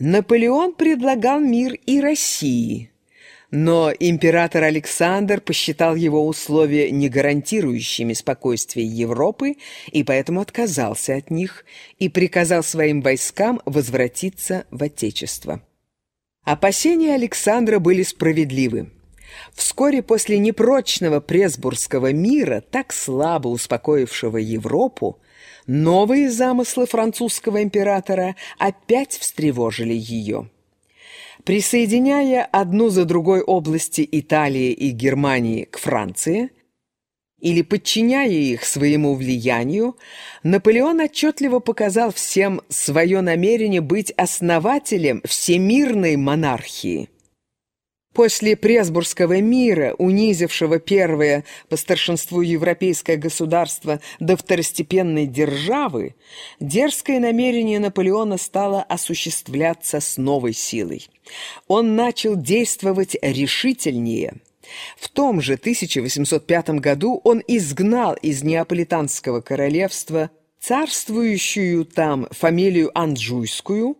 Наполеон предлагал мир и России, но император Александр посчитал его условия не гарантирующими спокойствие Европы и поэтому отказался от них и приказал своим войскам возвратиться в Отечество. Опасения Александра были справедливы. Вскоре после непрочного Пресбургского мира, так слабо успокоившего Европу, новые замыслы французского императора опять встревожили ее. Присоединяя одну за другой области Италии и Германии к Франции, или подчиняя их своему влиянию, Наполеон отчетливо показал всем свое намерение быть основателем всемирной монархии – После Пресбургского мира, унизившего первое по старшинству европейское государство до второстепенной державы, дерзкое намерение Наполеона стало осуществляться с новой силой. Он начал действовать решительнее. В том же 1805 году он изгнал из Неаполитанского королевства царствующую там фамилию Анджуйскую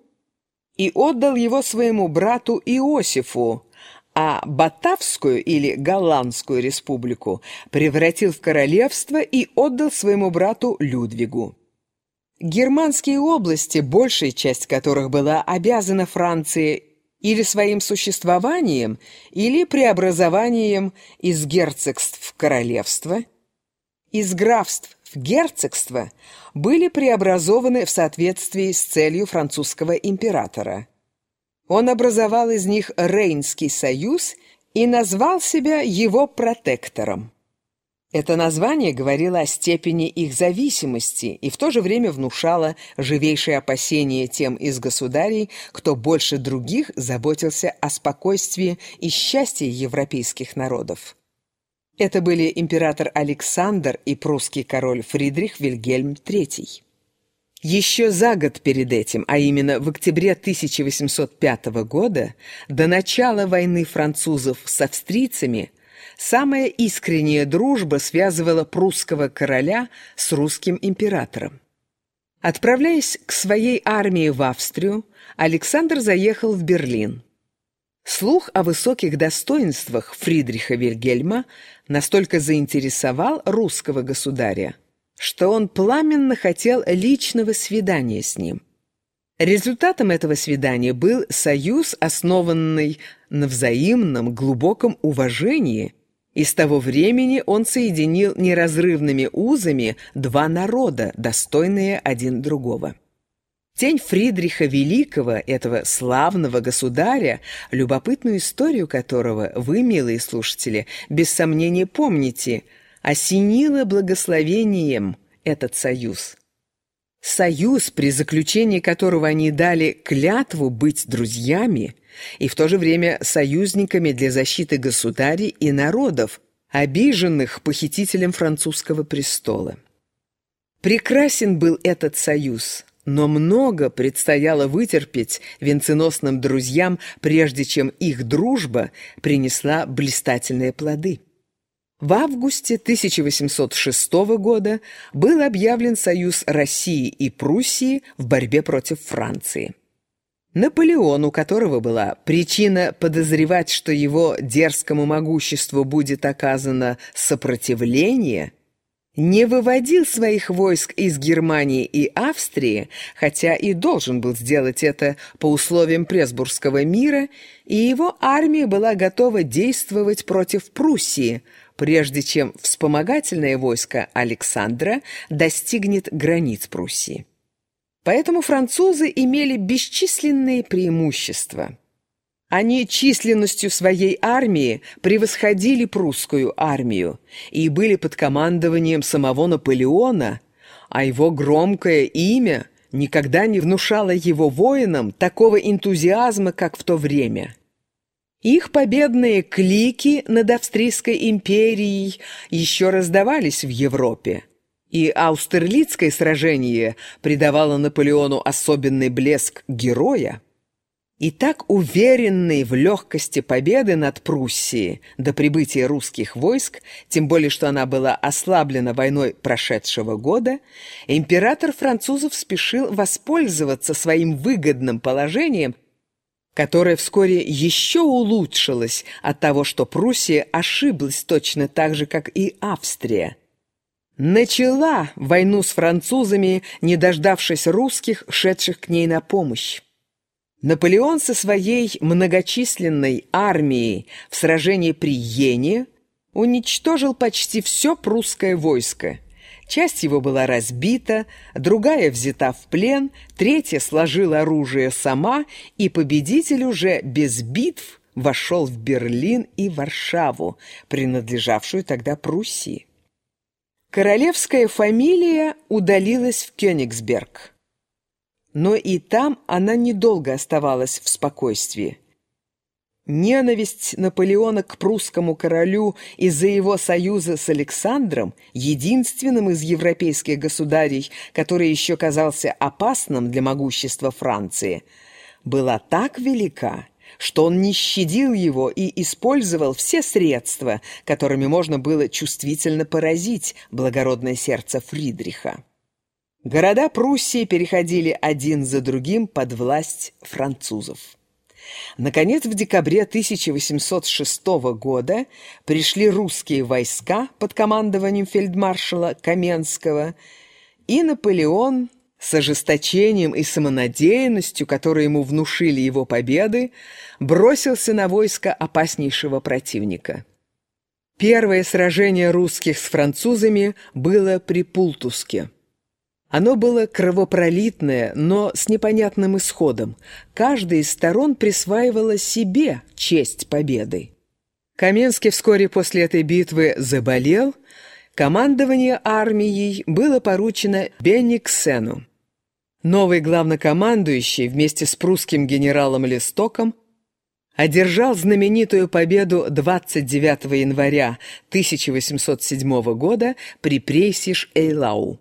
и отдал его своему брату Иосифу, а Батавскую или Голландскую республику превратил в королевство и отдал своему брату Людвигу. Германские области, большая часть которых была обязана Франции или своим существованием, или преобразованием из герцогств в королевство, из графств в герцогство, были преобразованы в соответствии с целью французского императора – он образовал из них Рейнский союз и назвал себя его протектором. Это название говорило о степени их зависимости и в то же время внушало живейшие опасения тем из государей, кто больше других заботился о спокойствии и счастье европейских народов. Это были император Александр и прусский король Фридрих Вильгельм III. Еще за год перед этим, а именно в октябре 1805 года, до начала войны французов с австрийцами, самая искренняя дружба связывала прусского короля с русским императором. Отправляясь к своей армии в Австрию, Александр заехал в Берлин. Слух о высоких достоинствах Фридриха Вильгельма настолько заинтересовал русского государя, что он пламенно хотел личного свидания с ним. Результатом этого свидания был союз, основанный на взаимном глубоком уважении, и с того времени он соединил неразрывными узами два народа, достойные один другого. Тень Фридриха Великого, этого славного государя, любопытную историю которого вы, милые слушатели, без сомнения помните – осенило благословением этот союз. Союз, при заключении которого они дали клятву быть друзьями и в то же время союзниками для защиты государей и народов, обиженных похитителем французского престола. Прекрасен был этот союз, но много предстояло вытерпеть венценосным друзьям, прежде чем их дружба принесла блистательные плоды. В августе 1806 года был объявлен союз России и Пруссии в борьбе против Франции. Наполеон, у которого была причина подозревать, что его дерзкому могуществу будет оказано сопротивление, не выводил своих войск из Германии и Австрии, хотя и должен был сделать это по условиям Пресбургского мира, и его армия была готова действовать против Пруссии – прежде чем вспомогательное войско Александра достигнет границ Пруссии. Поэтому французы имели бесчисленные преимущества. Они численностью своей армии превосходили прусскую армию и были под командованием самого Наполеона, а его громкое имя никогда не внушало его воинам такого энтузиазма, как в то время. Их победные клики над Австрийской империей еще раздавались в Европе. И Аустерлицкое сражение придавало Наполеону особенный блеск героя. И так уверенный в легкости победы над Пруссией до прибытия русских войск, тем более что она была ослаблена войной прошедшего года, император французов спешил воспользоваться своим выгодным положением которое вскоре еще улучшилось от того, что Пруссия ошиблась точно так же, как и Австрия. Начала войну с французами, не дождавшись русских, шедших к ней на помощь. Наполеон со своей многочисленной армией в сражении при Йене уничтожил почти все прусское войско. Часть его была разбита, другая взята в плен, третья сложила оружие сама, и победитель уже без битв вошел в Берлин и Варшаву, принадлежавшую тогда Пруссии. Королевская фамилия удалилась в Кёнигсберг. Но и там она недолго оставалась в спокойствии. Ненависть Наполеона к прусскому королю из-за его союза с Александром, единственным из европейских государей, который еще казался опасным для могущества Франции, была так велика, что он не щадил его и использовал все средства, которыми можно было чувствительно поразить благородное сердце Фридриха. Города Пруссии переходили один за другим под власть французов. Наконец, в декабре 1806 года пришли русские войска под командованием фельдмаршала Каменского, и Наполеон с ожесточением и самонадеянностью, которые ему внушили его победы, бросился на войско опаснейшего противника. Первое сражение русских с французами было при Пултуске. Оно было кровопролитное, но с непонятным исходом. Каждая из сторон присваивала себе честь победы. Каменский вскоре после этой битвы заболел. Командование армией было поручено Бенниксену. Новый главнокомандующий вместе с прусским генералом Листоком одержал знаменитую победу 29 января 1807 года при Прейсиш-Эйлау.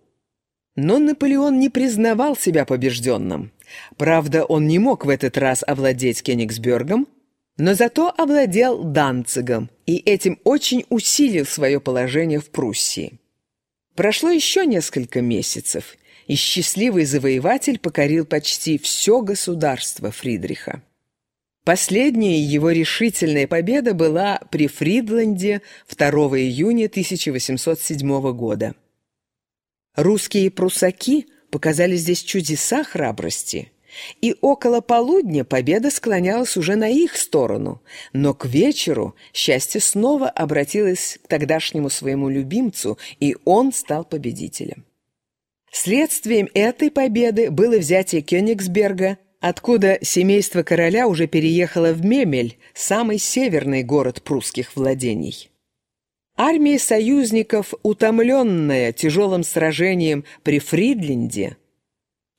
Но Наполеон не признавал себя побежденным. Правда, он не мог в этот раз овладеть Кенигсбергом, но зато овладел Данцигом и этим очень усилил свое положение в Пруссии. Прошло еще несколько месяцев, и счастливый завоеватель покорил почти все государство Фридриха. Последняя его решительная победа была при Фридланде 2 июня 1807 года. Русские прусаки показали здесь чудеса храбрости, и около полудня победа склонялась уже на их сторону, но к вечеру счастье снова обратилось к тогдашнему своему любимцу, и он стал победителем. Следствием этой победы было взятие Кёнигсберга, откуда семейство короля уже переехало в Мемель, самый северный город прусских владений. Армия союзников, утомленная тяжелым сражением при Фридленде,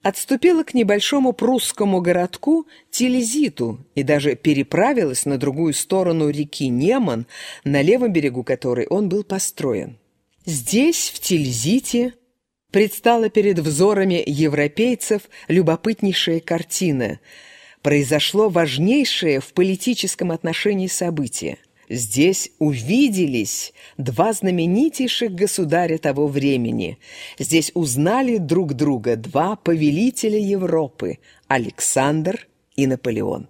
отступила к небольшому прусскому городку Тильзиту и даже переправилась на другую сторону реки Неман, на левом берегу которой он был построен. Здесь, в Тильзите, предстала перед взорами европейцев любопытнейшая картина. Произошло важнейшее в политическом отношении событие. Здесь увиделись два знаменитейших государя того времени. Здесь узнали друг друга два повелителя Европы – Александр и Наполеон.